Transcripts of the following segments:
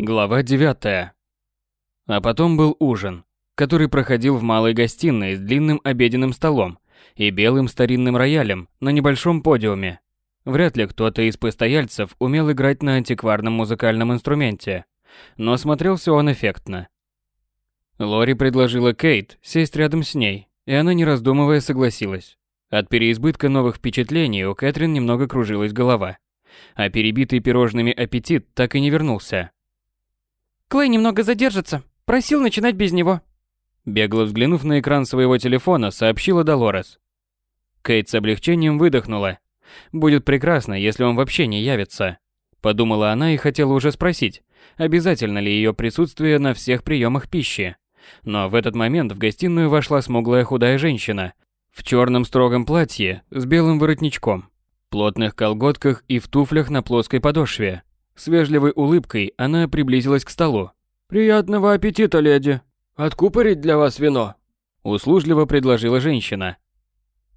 Глава 9. А потом был ужин, который проходил в малой гостиной с длинным обеденным столом и белым старинным роялем на небольшом подиуме. Вряд ли кто-то из постояльцев умел играть на антикварном музыкальном инструменте, но смотрелся он эффектно. Лори предложила Кейт сесть рядом с ней, и она, не раздумывая, согласилась. От переизбытка новых впечатлений у Кэтрин немного кружилась голова, а перебитый пирожными аппетит так и не вернулся. Клей немного задержится. Просил начинать без него. Бегло взглянув на экран своего телефона, сообщила Долорес. Кейт с облегчением выдохнула. Будет прекрасно, если он вообще не явится. Подумала она и хотела уже спросить, обязательно ли ее присутствие на всех приемах пищи. Но в этот момент в гостиную вошла смуглая худая женщина в черном строгом платье с белым воротничком, плотных колготках и в туфлях на плоской подошве. С вежливой улыбкой она приблизилась к столу. «Приятного аппетита, леди! Откупорить для вас вино?» Услужливо предложила женщина.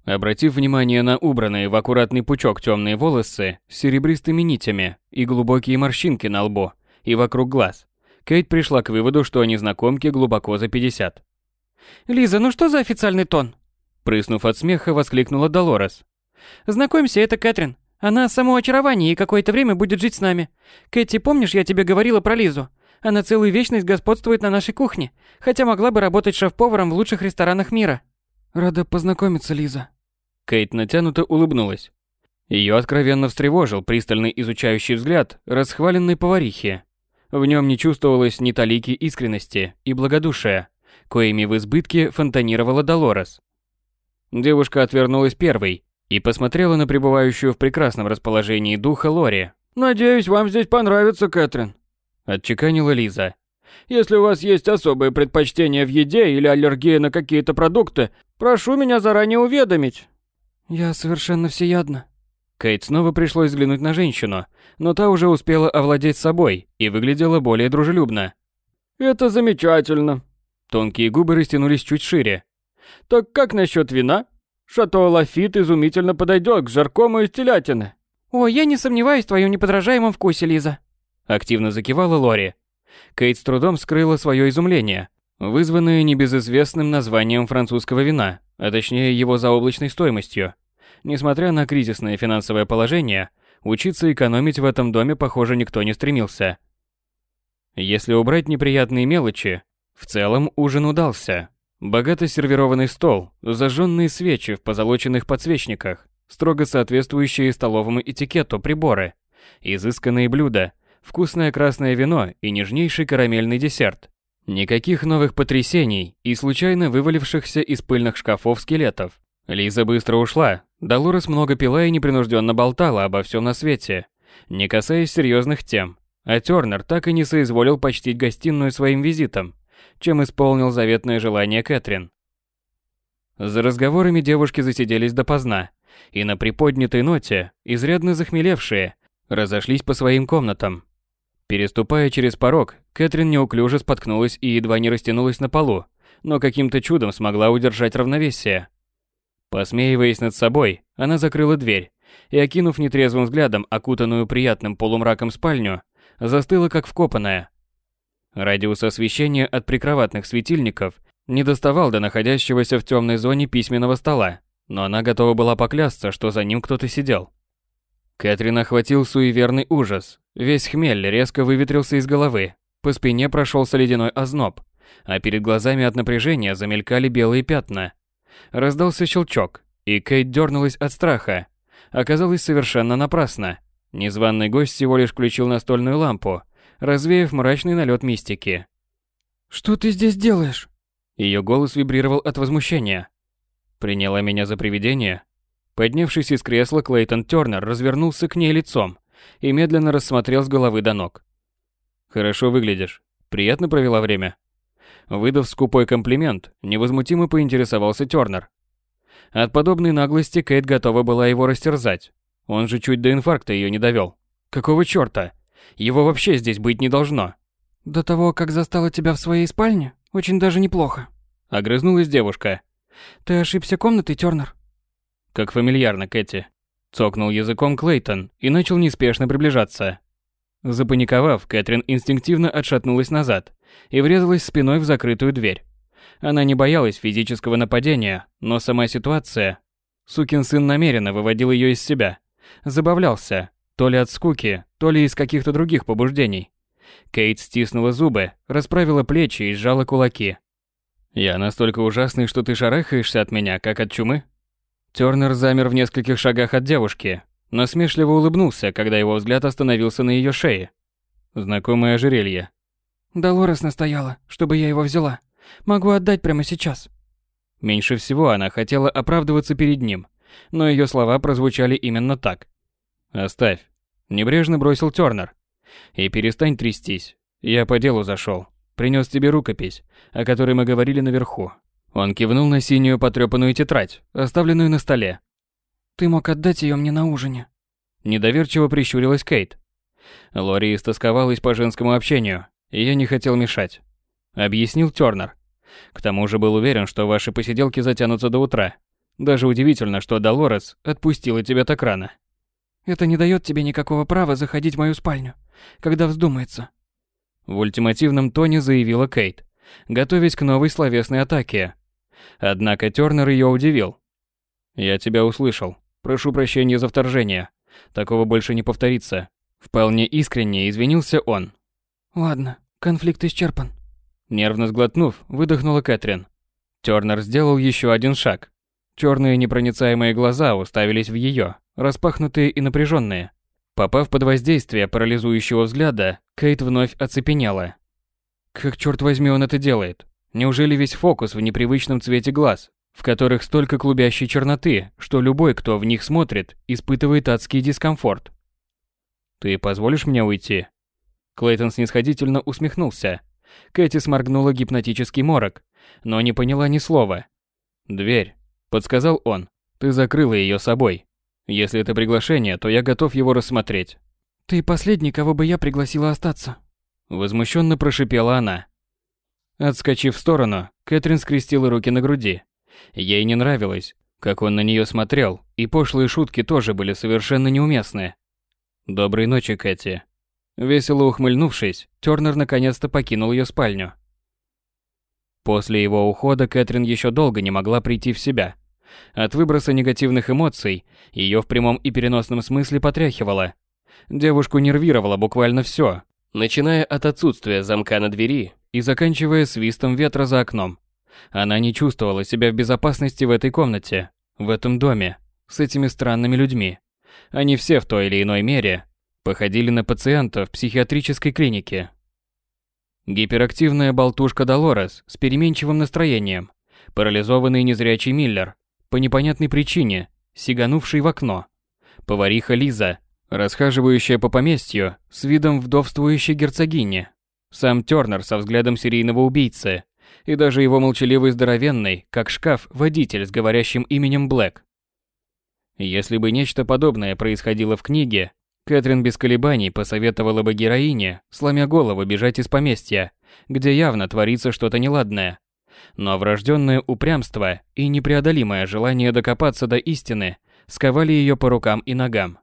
Обратив внимание на убранные в аккуратный пучок темные волосы с серебристыми нитями и глубокие морщинки на лбу и вокруг глаз, Кейт пришла к выводу, что незнакомке глубоко за 50. «Лиза, ну что за официальный тон?» Прыснув от смеха, воскликнула Долорес. «Знакомься, это Кэтрин. Она само очарование и какое-то время будет жить с нами. Кэти, помнишь, я тебе говорила про Лизу? Она целую вечность господствует на нашей кухне, хотя могла бы работать шеф-поваром в лучших ресторанах мира. Рада познакомиться, Лиза. Кейт натянуто улыбнулась. Ее откровенно встревожил пристальный изучающий взгляд расхваленной поварихи. В нем не чувствовалось ни талики искренности и благодушия, коими в избытке фонтанировала Долорес. Девушка отвернулась первой и посмотрела на пребывающую в прекрасном расположении духа Лори. «Надеюсь, вам здесь понравится, Кэтрин», – отчеканила Лиза. «Если у вас есть особые предпочтения в еде или аллергия на какие-то продукты, прошу меня заранее уведомить». «Я совершенно всеядна». Кейт снова пришлось взглянуть на женщину, но та уже успела овладеть собой и выглядела более дружелюбно. «Это замечательно». Тонкие губы растянулись чуть шире. «Так как насчет вина?» Шато Лафит изумительно подойдет к жаркому из телятины. О, я не сомневаюсь в твоем неподражаемом вкусе, Лиза. Активно закивала Лори. Кейт с трудом скрыла свое изумление, вызванное небезызвестным названием французского вина, а точнее его заоблачной стоимостью. Несмотря на кризисное финансовое положение, учиться экономить в этом доме, похоже, никто не стремился. Если убрать неприятные мелочи, в целом ужин удался. Богато сервированный стол, зажженные свечи в позолоченных подсвечниках, строго соответствующие столовому этикету приборы, изысканные блюда, вкусное красное вино и нежнейший карамельный десерт. Никаких новых потрясений и случайно вывалившихся из пыльных шкафов скелетов. Лиза быстро ушла. Долорес много пила и непринужденно болтала обо всем на свете, не касаясь серьезных тем. А Тернер так и не соизволил почтить гостиную своим визитом чем исполнил заветное желание Кэтрин. За разговорами девушки засиделись допоздна, и на приподнятой ноте, изрядно захмелевшие, разошлись по своим комнатам. Переступая через порог, Кэтрин неуклюже споткнулась и едва не растянулась на полу, но каким-то чудом смогла удержать равновесие. Посмеиваясь над собой, она закрыла дверь и, окинув нетрезвым взглядом окутанную приятным полумраком спальню, застыла как вкопанная. Радиус освещения от прикроватных светильников не доставал до находящегося в темной зоне письменного стола, но она готова была поклясться, что за ним кто-то сидел. Кэтрин охватил суеверный ужас. Весь хмель резко выветрился из головы, по спине прошелся ледяной озноб, а перед глазами от напряжения замелькали белые пятна. Раздался щелчок, и Кейт дернулась от страха. Оказалось совершенно напрасно. Незваный гость всего лишь включил настольную лампу, развеяв мрачный налет мистики. «Что ты здесь делаешь?» Ее голос вибрировал от возмущения. Приняла меня за привидение. Поднявшись из кресла, Клейтон Тернер развернулся к ней лицом и медленно рассмотрел с головы до ног. «Хорошо выглядишь. Приятно провела время?» Выдав скупой комплимент, невозмутимо поинтересовался Тернер. От подобной наглости Кейт готова была его растерзать. Он же чуть до инфаркта ее не довел. Какого чёрта? Его вообще здесь быть не должно. До того, как застала тебя в своей спальне, очень даже неплохо. Огрызнулась девушка. Ты ошибся комнатой, Тёрнер? Как фамильярно, Кэти. Цокнул языком Клейтон и начал неспешно приближаться. Запаниковав, Кэтрин инстинктивно отшатнулась назад и врезалась спиной в закрытую дверь. Она не боялась физического нападения, но сама ситуация... Сукин сын намеренно выводил ее из себя. Забавлялся, то ли от скуки, то ли из каких-то других побуждений. Кейт стиснула зубы, расправила плечи и сжала кулаки. «Я настолько ужасный, что ты шарахаешься от меня, как от чумы?» Тёрнер замер в нескольких шагах от девушки, насмешливо улыбнулся, когда его взгляд остановился на ее шее. Знакомое ожерелье. «Долорес настояла, чтобы я его взяла. Могу отдать прямо сейчас». Меньше всего она хотела оправдываться перед ним, но ее слова прозвучали именно так. «Оставь», – небрежно бросил Тёрнер. «И перестань трястись. Я по делу зашел. Принес тебе рукопись, о которой мы говорили наверху». Он кивнул на синюю потрепанную тетрадь, оставленную на столе. «Ты мог отдать ее мне на ужине». Недоверчиво прищурилась Кейт. Лори истосковалась по женскому общению, и я не хотел мешать. Объяснил Тёрнер. К тому же был уверен, что ваши посиделки затянутся до утра. Даже удивительно, что Долорес отпустила тебя так рано. Это не дает тебе никакого права заходить в мою спальню, когда вздумается. В ультимативном тоне заявила Кейт, готовясь к новой словесной атаке. Однако Тёрнер ее удивил. «Я тебя услышал. Прошу прощения за вторжение. Такого больше не повторится». Вполне искренне извинился он. «Ладно, конфликт исчерпан». Нервно сглотнув, выдохнула Кэтрин. Тёрнер сделал еще один шаг. Черные непроницаемые глаза уставились в ее, распахнутые и напряженные. Попав под воздействие парализующего взгляда, Кейт вновь оцепенела. Как черт возьми он это делает? Неужели весь фокус в непривычном цвете глаз, в которых столько клубящей черноты, что любой, кто в них смотрит, испытывает адский дискомфорт? Ты позволишь мне уйти? Клейтон снисходительно усмехнулся. Кэти сморгнула гипнотический морок, но не поняла ни слова. «Дверь», — подсказал он. «Ты закрыла ее собой. Если это приглашение, то я готов его рассмотреть». «Ты последний, кого бы я пригласила остаться», — возмущенно прошипела она. Отскочив в сторону, Кэтрин скрестила руки на груди. Ей не нравилось, как он на нее смотрел, и пошлые шутки тоже были совершенно неуместны. «Доброй ночи, Кэти». Весело ухмыльнувшись, Тёрнер наконец-то покинул ее спальню. После его ухода Кэтрин еще долго не могла прийти в себя. От выброса негативных эмоций ее в прямом и переносном смысле потряхивало. Девушку нервировало буквально все, начиная от отсутствия замка на двери и заканчивая свистом ветра за окном. Она не чувствовала себя в безопасности в этой комнате, в этом доме, с этими странными людьми. Они все в той или иной мере походили на пациентов психиатрической клинике. Гиперактивная болтушка Долорес с переменчивым настроением, парализованный незрячий Миллер, по непонятной причине, сиганувший в окно, повариха Лиза, расхаживающая по поместью с видом вдовствующей герцогини, сам Тёрнер со взглядом серийного убийцы и даже его молчаливый здоровенный, как шкаф, водитель с говорящим именем Блэк. Если бы нечто подобное происходило в книге, Кэтрин без колебаний посоветовала бы героине, сломя голову, бежать из поместья, где явно творится что-то неладное. Но врожденное упрямство и непреодолимое желание докопаться до истины сковали ее по рукам и ногам.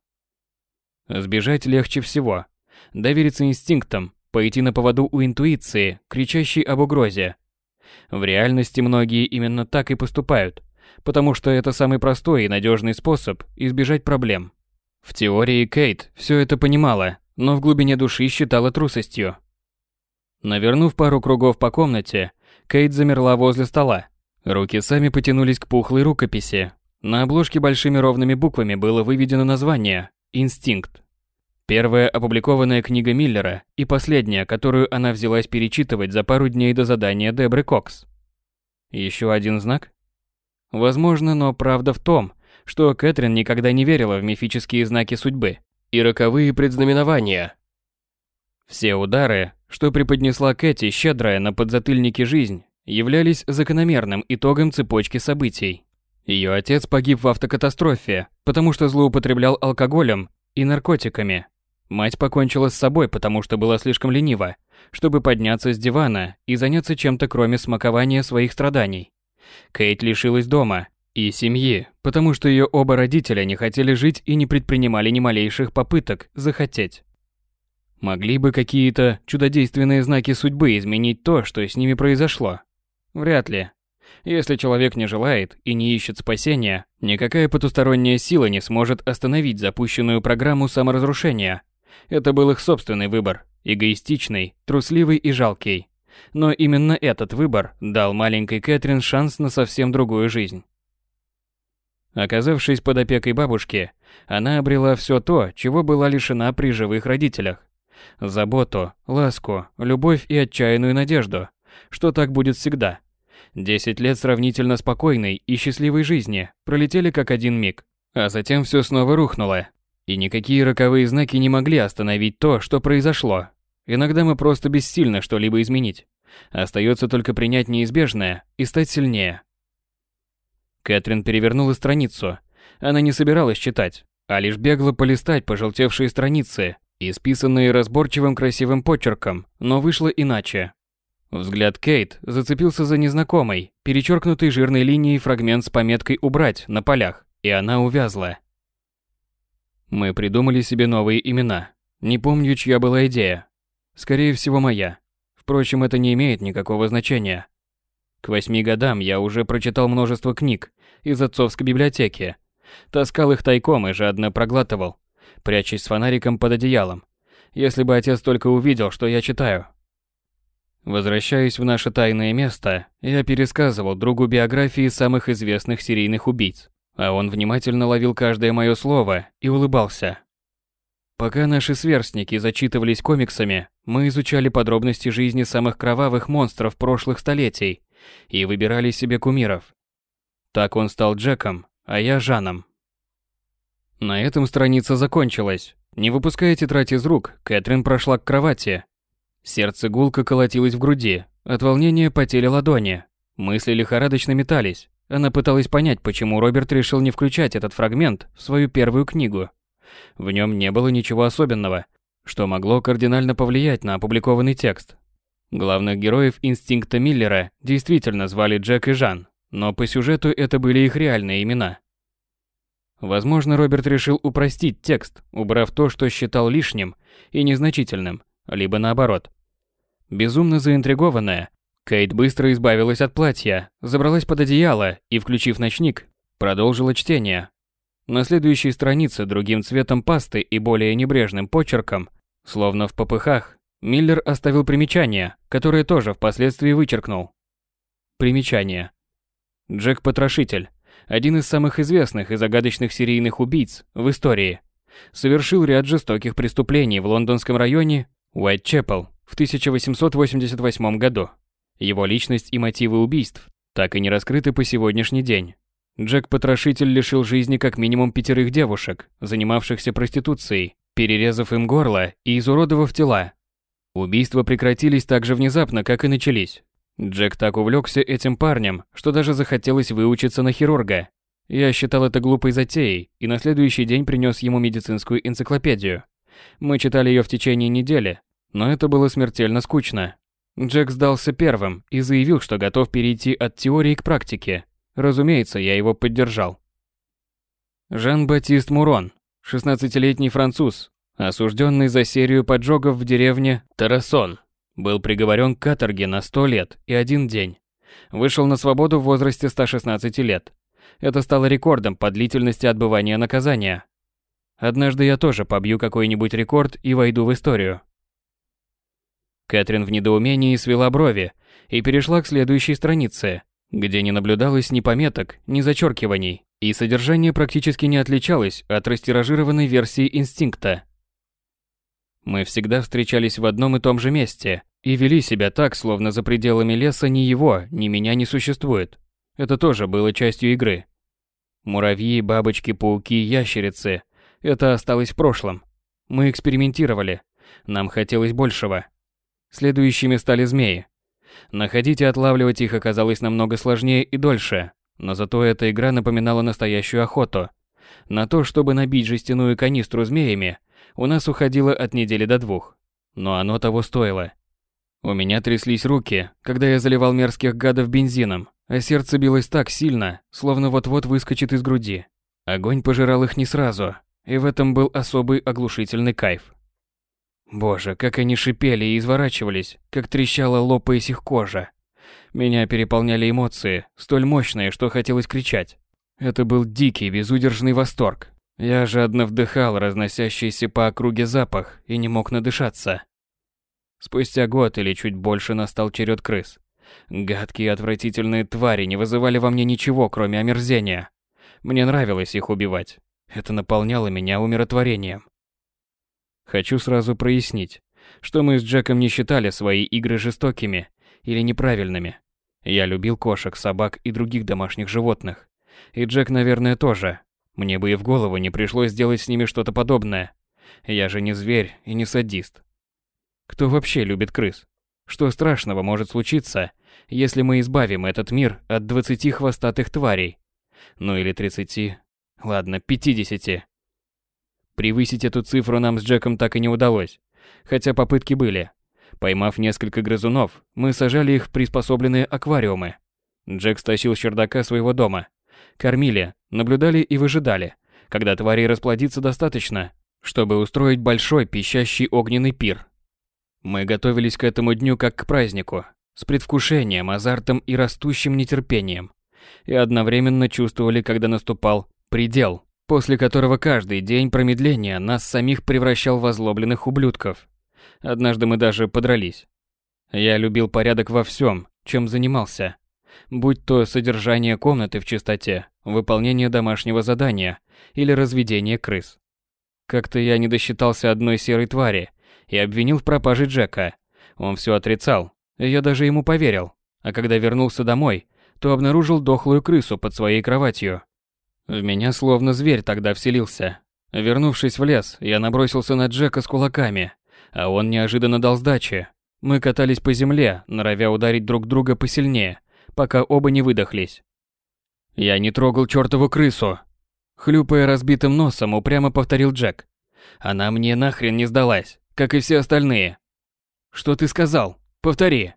Сбежать легче всего. Довериться инстинктам, пойти на поводу у интуиции, кричащей об угрозе. В реальности многие именно так и поступают, потому что это самый простой и надежный способ избежать проблем. В теории Кейт все это понимала, но в глубине души считала трусостью. Навернув пару кругов по комнате, Кейт замерла возле стола. Руки сами потянулись к пухлой рукописи. На обложке большими ровными буквами было выведено название «Инстинкт». Первая опубликованная книга Миллера и последняя, которую она взялась перечитывать за пару дней до задания Дебры Кокс. Еще один знак? Возможно, но правда в том, что Кэтрин никогда не верила в мифические знаки судьбы и роковые предзнаменования. Все удары, что преподнесла Кэти щедрая на подзатыльнике жизнь, являлись закономерным итогом цепочки событий. Ее отец погиб в автокатастрофе, потому что злоупотреблял алкоголем и наркотиками. Мать покончила с собой, потому что была слишком ленива, чтобы подняться с дивана и заняться чем-то кроме смакования своих страданий. Кейт лишилась дома и семьи, потому что ее оба родителя не хотели жить и не предпринимали ни малейших попыток захотеть. Могли бы какие-то чудодейственные знаки судьбы изменить то, что с ними произошло? Вряд ли. Если человек не желает и не ищет спасения, никакая потусторонняя сила не сможет остановить запущенную программу саморазрушения. Это был их собственный выбор, эгоистичный, трусливый и жалкий. Но именно этот выбор дал маленькой Кэтрин шанс на совсем другую жизнь. Оказавшись под опекой бабушки, она обрела все то, чего была лишена при живых родителях. Заботу, ласку, любовь и отчаянную надежду, что так будет всегда. Десять лет сравнительно спокойной и счастливой жизни пролетели как один миг, а затем все снова рухнуло. И никакие роковые знаки не могли остановить то, что произошло. Иногда мы просто бессильны что-либо изменить. Остается только принять неизбежное и стать сильнее. Кэтрин перевернула страницу. Она не собиралась читать, а лишь бегло полистать пожелтевшие страницы, исписанные разборчивым красивым почерком, но вышло иначе. Взгляд Кейт зацепился за незнакомый, перечеркнутый жирной линией фрагмент с пометкой «Убрать» на полях, и она увязла. Мы придумали себе новые имена. Не помню, чья была идея. Скорее всего, моя. Впрочем, это не имеет никакого значения. К восьми годам я уже прочитал множество книг из отцовской библиотеки. Таскал их тайком и жадно проглатывал, прячась с фонариком под одеялом. Если бы отец только увидел, что я читаю. Возвращаясь в наше тайное место, я пересказывал другу биографии самых известных серийных убийц, а он внимательно ловил каждое мое слово и улыбался. Пока наши сверстники зачитывались комиксами, мы изучали подробности жизни самых кровавых монстров прошлых столетий и выбирали себе кумиров. Так он стал Джеком, а я Жаном. На этом страница закончилась. Не выпуская тетрадь из рук, Кэтрин прошла к кровати. Сердце гулко колотилось в груди, от волнения потели ладони. Мысли лихорадочно метались. Она пыталась понять, почему Роберт решил не включать этот фрагмент в свою первую книгу. В нем не было ничего особенного, что могло кардинально повлиять на опубликованный текст. Главных героев инстинкта Миллера действительно звали Джек и Жан, но по сюжету это были их реальные имена. Возможно, Роберт решил упростить текст, убрав то, что считал лишним и незначительным, либо наоборот. Безумно заинтригованная, Кейт быстро избавилась от платья, забралась под одеяло и, включив ночник, продолжила чтение. На следующей странице другим цветом пасты и более небрежным почерком, словно в попыхах, Миллер оставил примечание, которое тоже впоследствии вычеркнул. Примечание. Джек-потрошитель, один из самых известных и загадочных серийных убийц в истории, совершил ряд жестоких преступлений в лондонском районе Уайтчепл в 1888 году. Его личность и мотивы убийств так и не раскрыты по сегодняшний день. Джек-потрошитель лишил жизни как минимум пятерых девушек, занимавшихся проституцией, перерезав им горло и изуродовав тела, Убийства прекратились так же внезапно, как и начались. Джек так увлекся этим парнем, что даже захотелось выучиться на хирурга. Я считал это глупой затеей и на следующий день принес ему медицинскую энциклопедию. Мы читали ее в течение недели, но это было смертельно скучно. Джек сдался первым и заявил, что готов перейти от теории к практике. Разумеется, я его поддержал. Жан-Батист Мурон, 16-летний француз, осужденный за серию поджогов в деревне Тарасон, был приговорен к каторге на 100 лет и один день. Вышел на свободу в возрасте 116 лет. Это стало рекордом по длительности отбывания наказания. Однажды я тоже побью какой-нибудь рекорд и войду в историю. Кэтрин в недоумении свела брови и перешла к следующей странице, где не наблюдалось ни пометок, ни зачеркиваний, и содержание практически не отличалось от растиражированной версии инстинкта. Мы всегда встречались в одном и том же месте и вели себя так, словно за пределами леса ни его, ни меня не существует. Это тоже было частью игры. Муравьи, бабочки, пауки, ящерицы – это осталось в прошлом. Мы экспериментировали. Нам хотелось большего. Следующими стали змеи. Находить и отлавливать их оказалось намного сложнее и дольше, но зато эта игра напоминала настоящую охоту. На то, чтобы набить жестяную канистру змеями – у нас уходило от недели до двух. Но оно того стоило. У меня тряслись руки, когда я заливал мерзких гадов бензином, а сердце билось так сильно, словно вот-вот выскочит из груди. Огонь пожирал их не сразу, и в этом был особый оглушительный кайф. Боже, как они шипели и изворачивались, как трещала, лопаясь их кожа. Меня переполняли эмоции, столь мощные, что хотелось кричать. Это был дикий, безудержный восторг. Я жадно вдыхал разносящийся по округе запах и не мог надышаться. Спустя год или чуть больше настал черед крыс. Гадкие отвратительные твари не вызывали во мне ничего, кроме омерзения. Мне нравилось их убивать. Это наполняло меня умиротворением. Хочу сразу прояснить, что мы с Джеком не считали свои игры жестокими или неправильными. Я любил кошек, собак и других домашних животных. И Джек, наверное, тоже. Мне бы и в голову не пришлось сделать с ними что-то подобное. Я же не зверь и не садист. Кто вообще любит крыс? Что страшного может случиться, если мы избавим этот мир от 20 хвостатых тварей? Ну или 30, ладно, 50. Превысить эту цифру нам с Джеком так и не удалось, хотя попытки были. Поймав несколько грызунов, мы сажали их в приспособленные аквариумы. Джек стащил с чердака своего дома. Кормили, наблюдали и выжидали, когда тварей расплодится достаточно, чтобы устроить большой пищащий огненный пир. Мы готовились к этому дню как к празднику, с предвкушением, азартом и растущим нетерпением. И одновременно чувствовали, когда наступал предел после которого каждый день промедления нас самих превращал в озлобленных ублюдков. Однажды мы даже подрались. Я любил порядок во всем, чем занимался. Будь то содержание комнаты в чистоте, выполнение домашнего задания или разведение крыс. Как-то я не досчитался одной серой твари и обвинил в пропаже Джека. Он все отрицал, я даже ему поверил. А когда вернулся домой, то обнаружил дохлую крысу под своей кроватью. В меня словно зверь тогда вселился. Вернувшись в лес, я набросился на Джека с кулаками, а он неожиданно дал сдачи. Мы катались по земле, норовя ударить друг друга посильнее, пока оба не выдохлись. «Я не трогал чертову крысу!» Хлюпая разбитым носом, упрямо повторил Джек. «Она мне нахрен не сдалась, как и все остальные!» «Что ты сказал? Повтори!»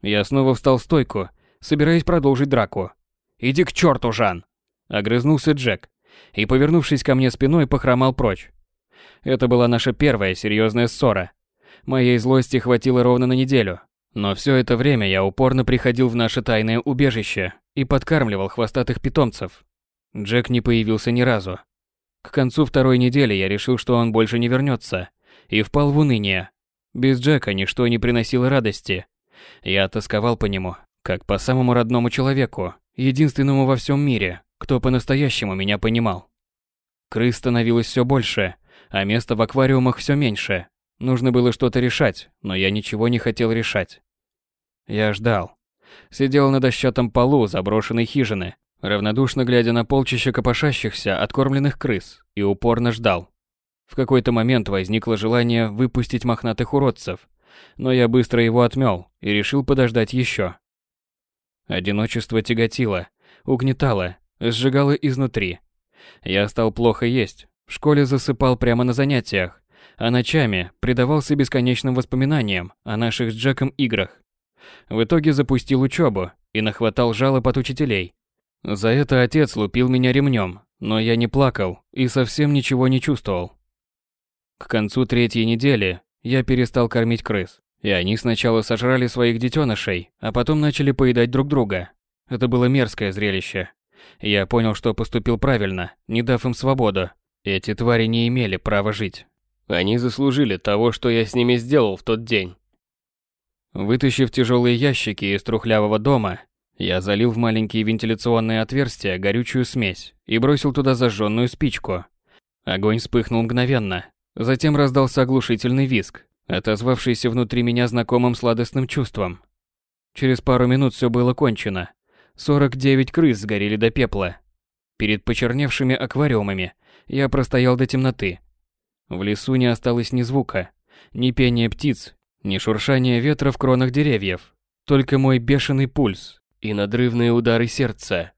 Я снова встал в стойку, собираясь продолжить драку. «Иди к черту, Жан!» Огрызнулся Джек и, повернувшись ко мне спиной, похромал прочь. Это была наша первая серьезная ссора. Моей злости хватило ровно на неделю, но все это время я упорно приходил в наше тайное убежище и подкармливал хвостатых питомцев. Джек не появился ни разу. К концу второй недели я решил, что он больше не вернется, и впал в уныние. Без Джека ничто не приносило радости. Я тосковал по нему, как по самому родному человеку, единственному во всем мире, кто по-настоящему меня понимал. Крыс становилось все больше, а места в аквариумах все меньше. Нужно было что-то решать, но я ничего не хотел решать. Я ждал. Сидел на дощатом полу заброшенной хижины, равнодушно глядя на полчища копошащихся откормленных крыс, и упорно ждал. В какой-то момент возникло желание выпустить мохнатых уродцев, но я быстро его отмел и решил подождать еще. Одиночество тяготило, угнетало, сжигало изнутри. Я стал плохо есть, в школе засыпал прямо на занятиях, а ночами предавался бесконечным воспоминаниям о наших с Джеком играх. В итоге запустил учебу и нахватал жалоб от учителей. За это отец лупил меня ремнем, но я не плакал и совсем ничего не чувствовал. К концу третьей недели я перестал кормить крыс, и они сначала сожрали своих детенышей, а потом начали поедать друг друга. Это было мерзкое зрелище. Я понял, что поступил правильно, не дав им свободу. Эти твари не имели права жить. Они заслужили того, что я с ними сделал в тот день. Вытащив тяжелые ящики из трухлявого дома, я залил в маленькие вентиляционные отверстия горючую смесь и бросил туда зажженную спичку. Огонь вспыхнул мгновенно. Затем раздался оглушительный визг, отозвавшийся внутри меня знакомым сладостным чувством. Через пару минут все было кончено. 49 крыс сгорели до пепла. Перед почерневшими аквариумами я простоял до темноты. В лесу не осталось ни звука, ни пения птиц, ни шуршания ветра в кронах деревьев, только мой бешеный пульс и надрывные удары сердца.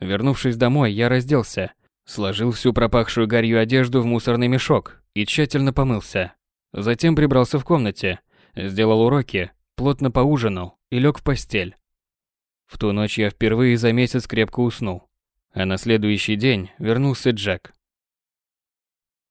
Вернувшись домой, я разделся, сложил всю пропахшую гарью одежду в мусорный мешок и тщательно помылся. Затем прибрался в комнате, сделал уроки, плотно поужинал и лег в постель. В ту ночь я впервые за месяц крепко уснул, а на следующий день вернулся Джек.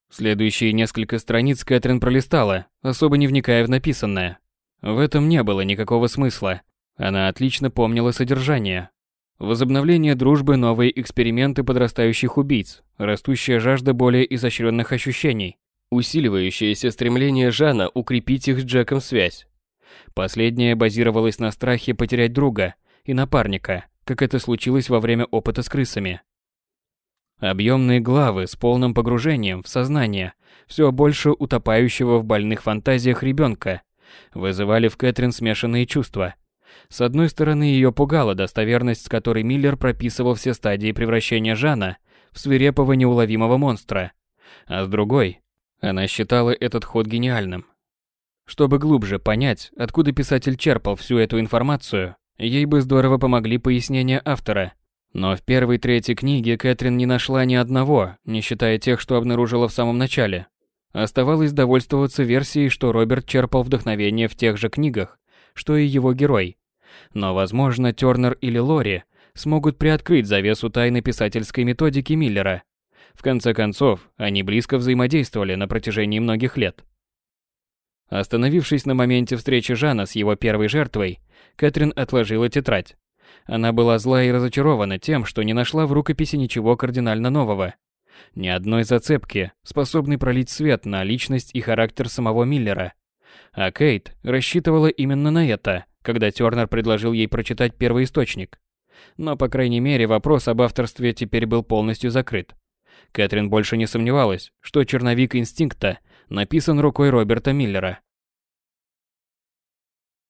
Следующие несколько страниц Кэтрин пролистала, особо не вникая в написанное. В этом не было никакого смысла. Она отлично помнила содержание. Возобновление дружбы, новые эксперименты подрастающих убийц, растущая жажда более изощренных ощущений, усиливающееся стремление Жана укрепить их с Джеком связь. Последнее базировалось на страхе потерять друга и напарника, как это случилось во время опыта с крысами. Объемные главы с полным погружением в сознание все больше утопающего в больных фантазиях ребенка вызывали в Кэтрин смешанные чувства. С одной стороны, ее пугала достоверность, с которой Миллер прописывал все стадии превращения Жана в свирепого неуловимого монстра, а с другой, она считала этот ход гениальным. Чтобы глубже понять, откуда писатель черпал всю эту информацию, ей бы здорово помогли пояснения автора. Но в первой трети книги Кэтрин не нашла ни одного, не считая тех, что обнаружила в самом начале. Оставалось довольствоваться версией, что Роберт черпал вдохновение в тех же книгах, что и его герой. Но, возможно, Тёрнер или Лори смогут приоткрыть завесу тайны писательской методики Миллера. В конце концов, они близко взаимодействовали на протяжении многих лет. Остановившись на моменте встречи Жана с его первой жертвой, Кэтрин отложила тетрадь. Она была зла и разочарована тем, что не нашла в рукописи ничего кардинально нового. Ни одной зацепки, способной пролить свет на личность и характер самого Миллера. А Кейт рассчитывала именно на это, когда Тёрнер предложил ей прочитать первый источник. Но, по крайней мере, вопрос об авторстве теперь был полностью закрыт. Кэтрин больше не сомневалась, что черновик инстинкта написан рукой Роберта Миллера.